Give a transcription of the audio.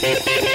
Hehehehe